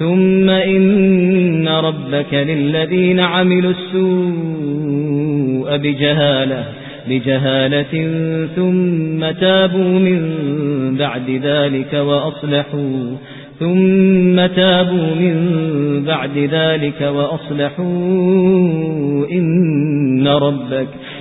ثم إن ربك للذين عملوا السوء بجهالة بجهالة ثم تابوا من بعد ذلك وأصلحوا ثم تابوا من بعد ذلك وأصلحوا. إن ربك